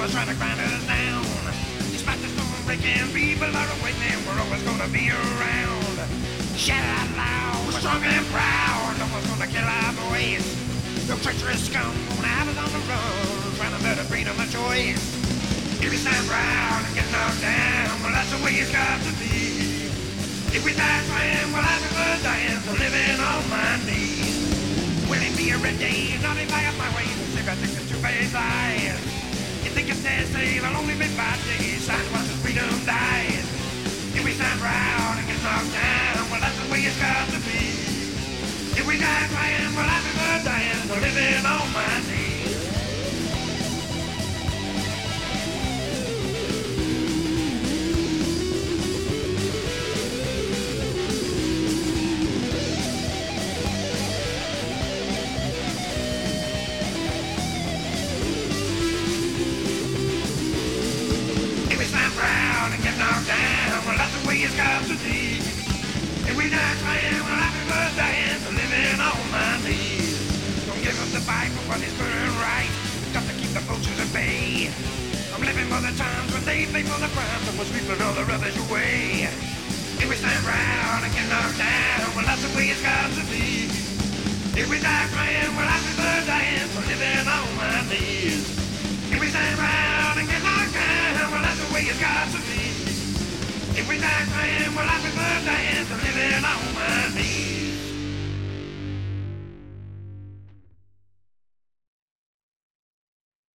was trying to grind us down. Despite the storm breaking, people are awakening. We're always gonna be around. Shout out loud, we're strong and proud. No one's gonna kill our voice. No treacherous scum gonna have us on the run, trying to murder freedom of choice. If we stand proud and get knocked down, well that's the way it's got to be. If we die trying, well I prefer dying to living on my knees. Will it be a red day, not if I have my way? Save I think phase lies. You think it's save I'll only be five days. Sign watch as freedom dies. If we stand proud and get knocked down, well that's the way it's got to be. If we die trying, well I prefer dying living on my knees. Trying, well I prefer dying living on my knees. Don't give up the fight for what is and right. Got to keep the vultures at bay. I'm living for the times when they pay for the crimes and we're sweeping all the rubbish away. If we stand proud and get knocked down, well that's the way it's got to be. If we die trying, well I prefer dying to living on my knees. If we stand proud and get knocked down, well that's the way it's got to be. Well I prefer dying to living on my knees.